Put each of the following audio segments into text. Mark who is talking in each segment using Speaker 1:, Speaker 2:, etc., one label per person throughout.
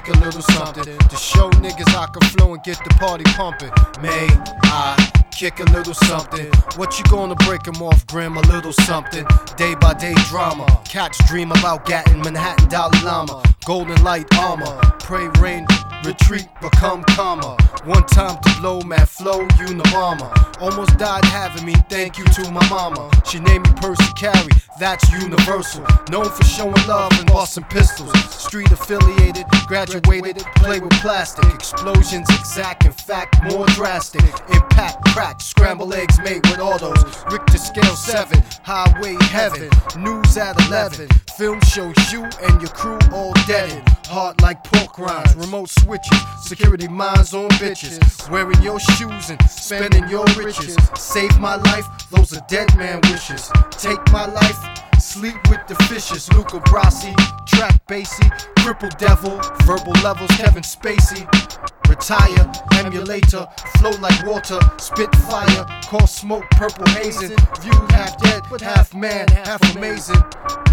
Speaker 1: kick a little something to show niggas I can flow and get the party pumping. May I kick a little something? What you gonna break break 'em off, Grimm? A little something. Day by day drama. Cats dream about getting Manhattan Dalai Lama. Golden light armor. Pray rain, retreat, become calmer. One time to blow, mad flow, you Unabomber. Almost died having me, thank you to my mama. She named me Percy Carey, that's universal. Known for showing love and busting pistols. Street affiliated, graduated, play with plastic. Explosions exact, in fact, more drastic. Impact, crack, scramble eggs made with autos. Richter scale 7, highway heaven. News at 11. Film shows you and your crew all dead. Hard like pork rinds, remote switches, security minds on bitches. Wearing your shoes and spending your riches. Save my life, those are dead man wishes. Take my life, sleep with the fishes. Luca Brasi, track bassy, cripple devil, verbal levels, Kevin Spacey. Retire, emulator, flow like water, spit fire, call smoke purple hazing. Viewed half dead, half man, half amazing.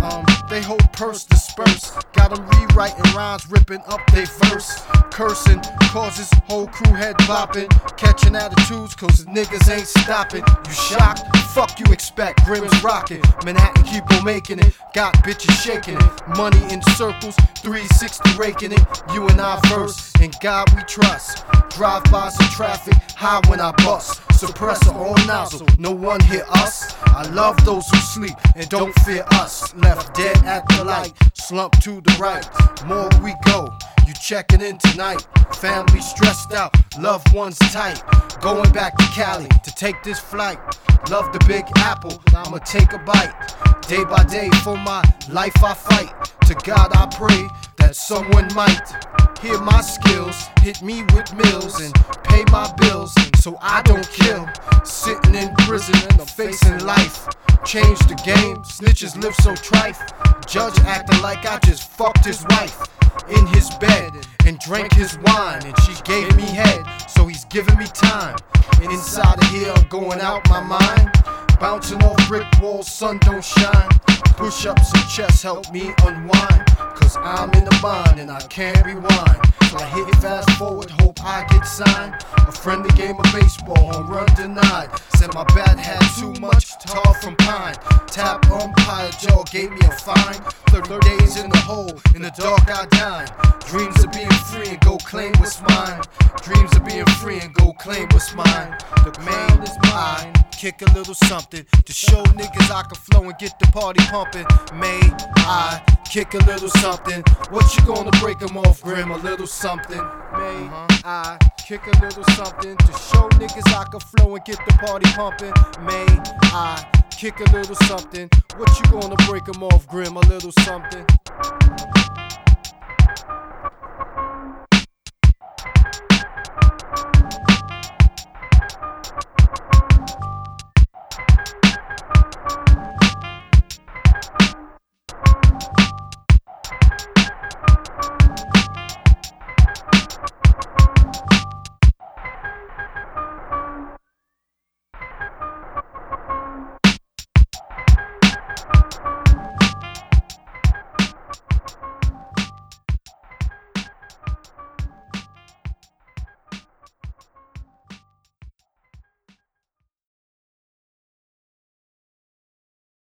Speaker 1: Um, they hold purse disperse. Got them rewriting rhymes, ripping up they verse. Cursing causes whole crew head bopping. Catching attitudes, cause niggas ain't stopping. You shocked? Fuck you expect, Grimm's rocking. Manhattan keep on making it. Got bitches shaking it. Money in circles, 360 raking it. You and I first, and God we trust. Drive by some traffic, high when I bust. Suppressor on nozzle, no one hear us. I love those who sleep and don't fear us. Left dead at the light, slump to the right. More we go, you checking in tonight. Family stressed out, loved ones tight. Going back to Cali to take this flight. Love the big apple, I'ma take a bite. Day by day for my life I fight. To God I pray that someone might hear my skills, hit me with mills, and pay my bills so I don't kill. Sitting in prison and facing life. Change the game, snitches live so trife. Judge acting like I just fucked his wife in his bed and drank his wine, and she gave me head, so he's giving me time. And inside of here, I'm going out my mind. Bouncing off brick walls, sun don't shine. Push ups and chest help me unwind. Cause I'm in the bind and I can't rewind. So I hit it, fast forward, hope I get signed. A friendly game of baseball, home run denied. Said my bat had too much tar from pine. Tap umpire jaw gave me a fine. 30 days in the hole, in the dark I dine. Dreams of being free and go claim what's mine. Dreams of being free and go claim what's mine. The man is mine. Kick a little something to show niggas I can flow and get the party pumping. May I kick a little something? What you gonna break 'em off, Grimm? A little something. May I kick a little something to show niggas I can flow and get the party pumping? May I kick a little something? What you gonna break 'em off, Grimm? A little something.